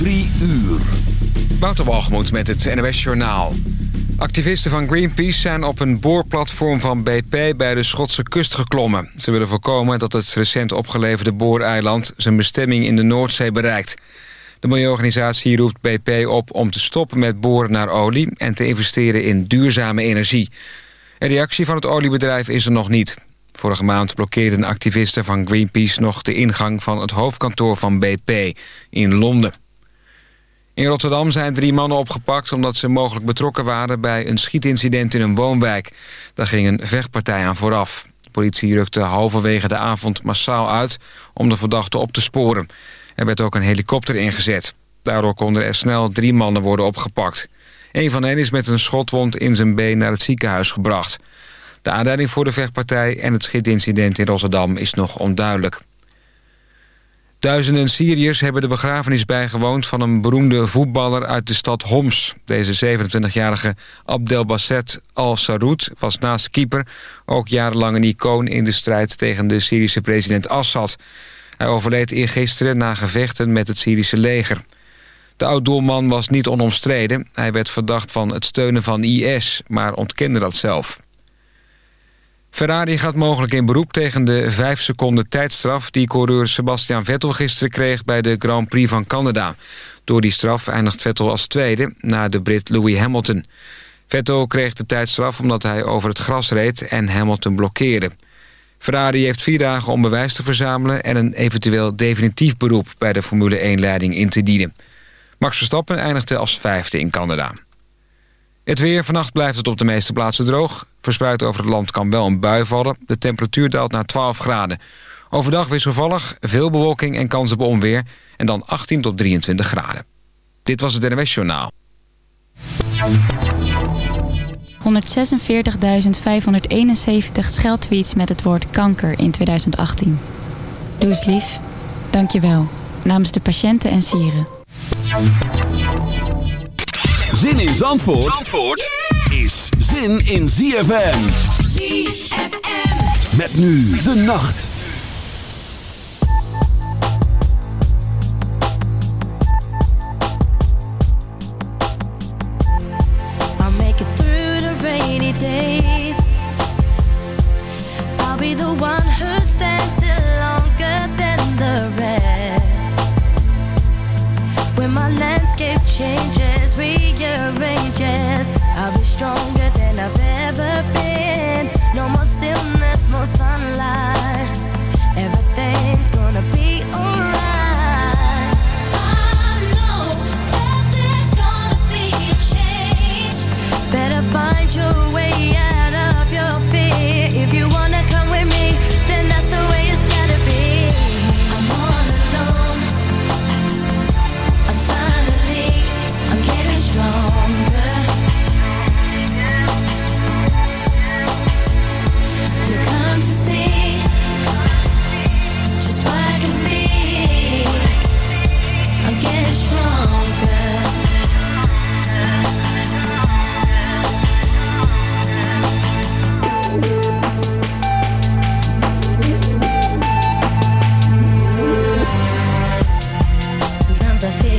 Drie uur. Wouter met het NOS Journaal. Activisten van Greenpeace zijn op een boorplatform van BP... bij de Schotse kust geklommen. Ze willen voorkomen dat het recent opgeleverde booreiland... zijn bestemming in de Noordzee bereikt. De milieuorganisatie roept BP op om te stoppen met boren naar olie... en te investeren in duurzame energie. Een reactie van het oliebedrijf is er nog niet. Vorige maand blokkeerden activisten van Greenpeace nog de ingang van het hoofdkantoor van BP in Londen. In Rotterdam zijn drie mannen opgepakt omdat ze mogelijk betrokken waren bij een schietincident in een woonwijk. Daar ging een vechtpartij aan vooraf. De politie rukte halverwege de avond massaal uit om de verdachte op te sporen. Er werd ook een helikopter ingezet. Daardoor konden er snel drie mannen worden opgepakt. Een van hen is met een schotwond in zijn been naar het ziekenhuis gebracht. De aanleiding voor de vechtpartij en het schietincident in Rotterdam is nog onduidelijk. Duizenden Syriërs hebben de begrafenis bijgewoond... van een beroemde voetballer uit de stad Homs. Deze 27-jarige Abdelbasset al-Saroud was naast keeper... ook jarenlang een icoon in de strijd tegen de Syrische president Assad. Hij overleed eergisteren na gevechten met het Syrische leger. De oud-doelman was niet onomstreden. Hij werd verdacht van het steunen van IS, maar ontkende dat zelf. Ferrari gaat mogelijk in beroep tegen de 5 seconden tijdstraf... die coureur Sebastian Vettel gisteren kreeg bij de Grand Prix van Canada. Door die straf eindigt Vettel als tweede, na de Brit Louis Hamilton. Vettel kreeg de tijdstraf omdat hij over het gras reed en Hamilton blokkeerde. Ferrari heeft vier dagen om bewijs te verzamelen... en een eventueel definitief beroep bij de Formule 1-leiding in te dienen. Max Verstappen eindigde als vijfde in Canada. Het weer, vannacht blijft het op de meeste plaatsen droog. Verspreid over het land kan wel een bui vallen. De temperatuur daalt naar 12 graden. Overdag wisselvallig, veel bewolking en kans op onweer. En dan 18 tot 23 graden. Dit was het NWS Journaal. 146.571 scheldtweets met het woord kanker in 2018. Doe eens lief. Dank je wel. Namens de patiënten en sieren. Zin in Zandvoort, Zandvoort is zin in ZFM. ZFM. Met nu de nacht. I'll make it through the rainy days. I'll be the one who stands longer than the rest. When my landscape changes, rearranges, stronger than I've ever been. No more stillness, more sunlight.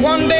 one day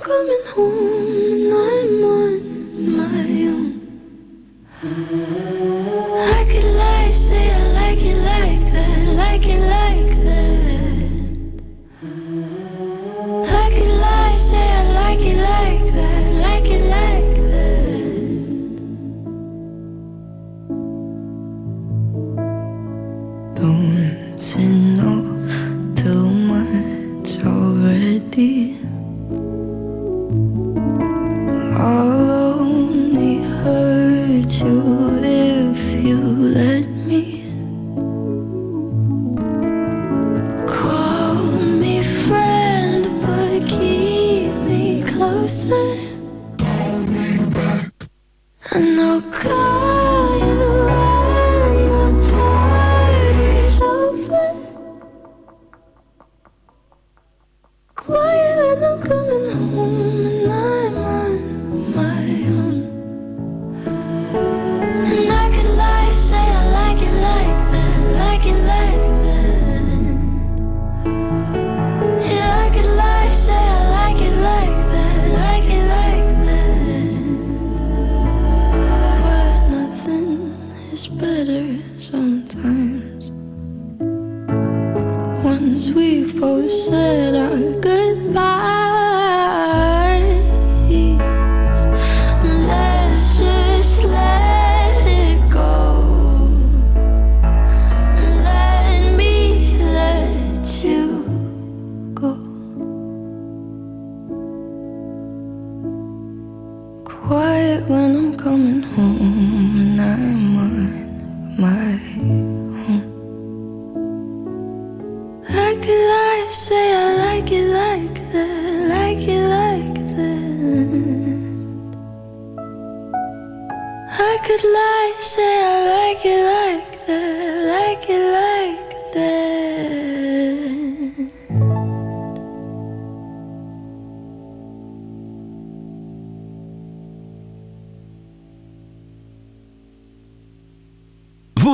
Like it lies I, like I say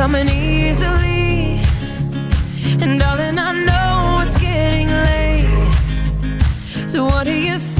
coming easily. And darling, I know it's getting late. So what do you say?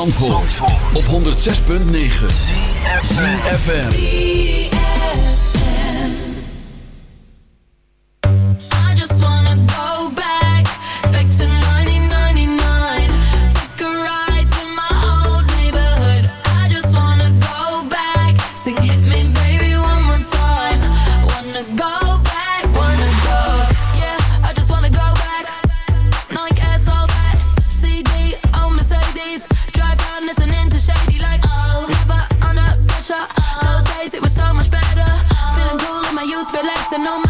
Op 106.9 ZFM. Relaxing, no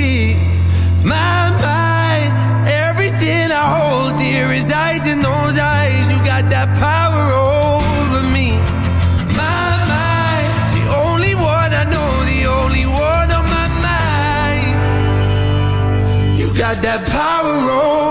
got that power on.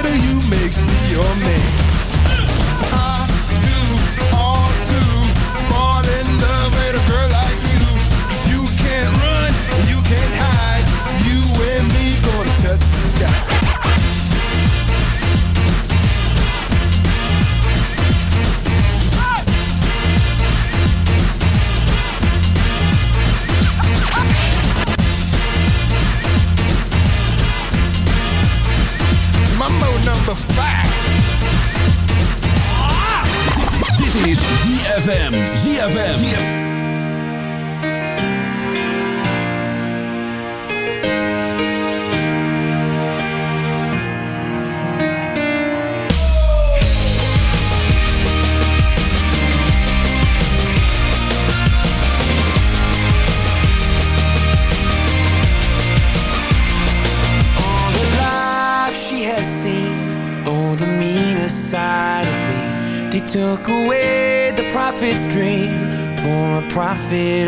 a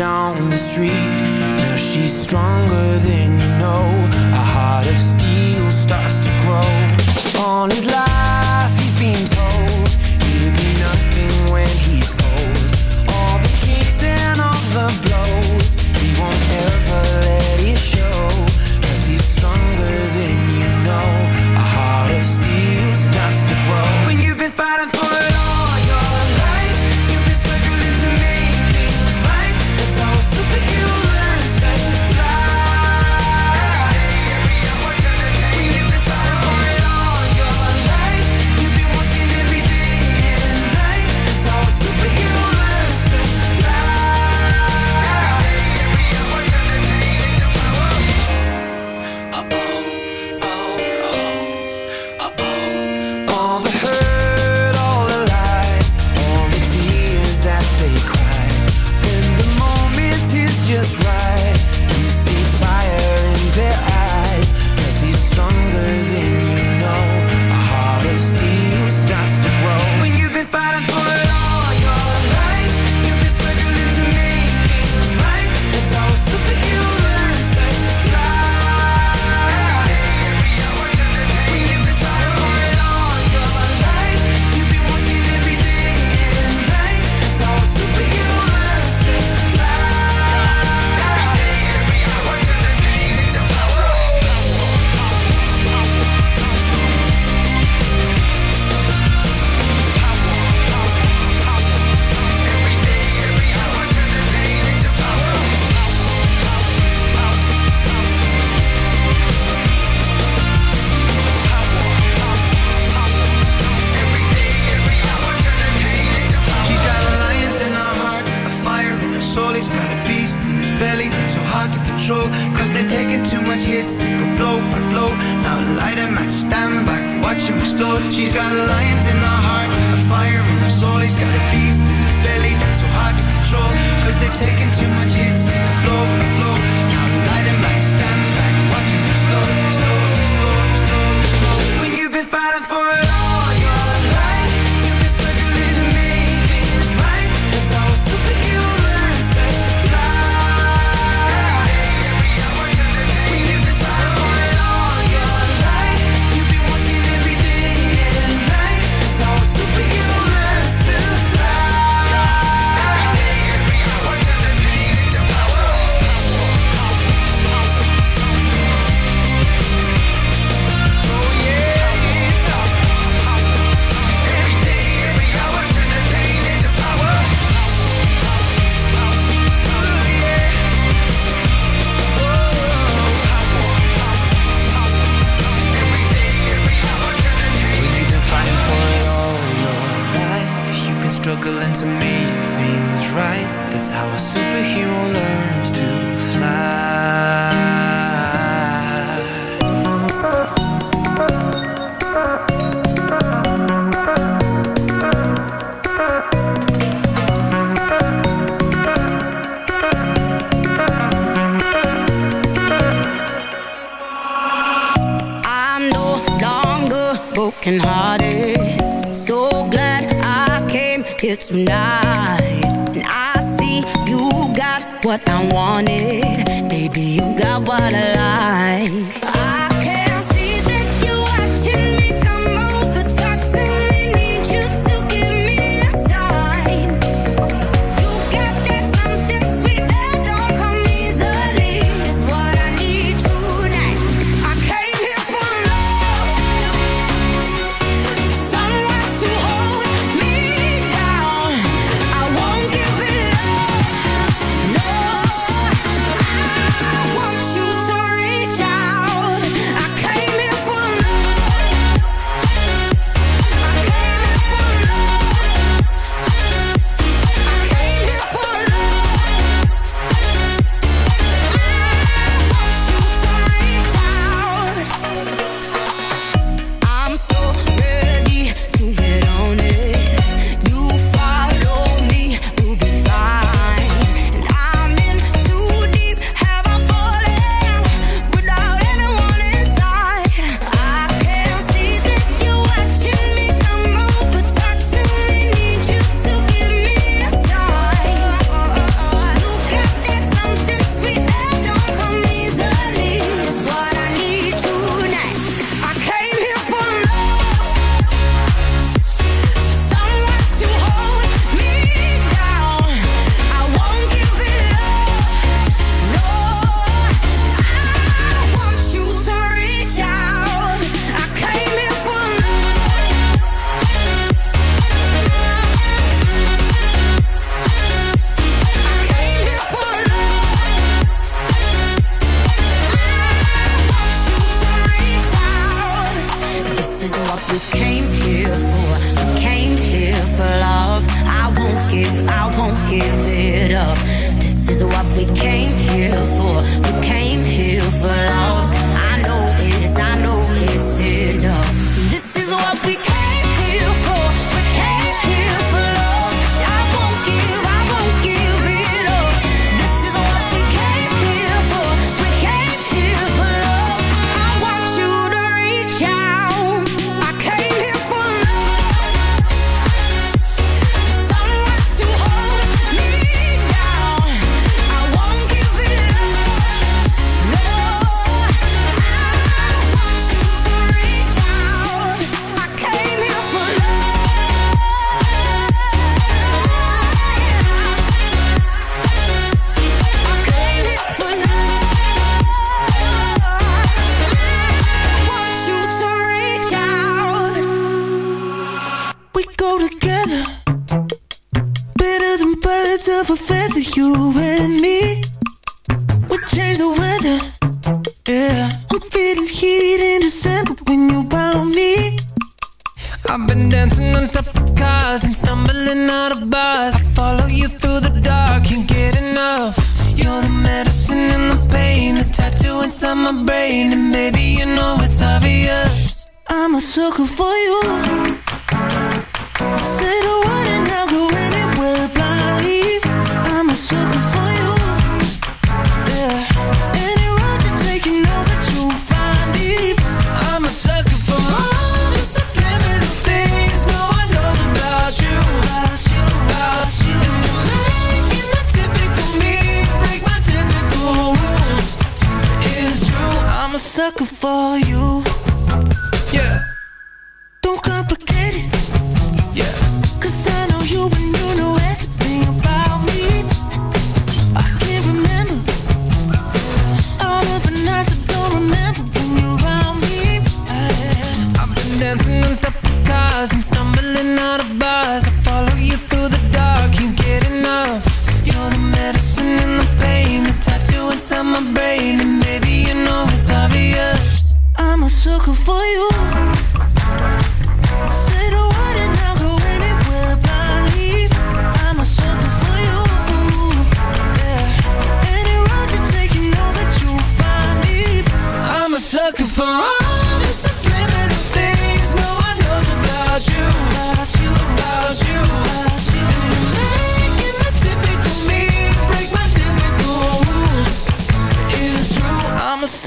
you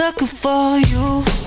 looking for you.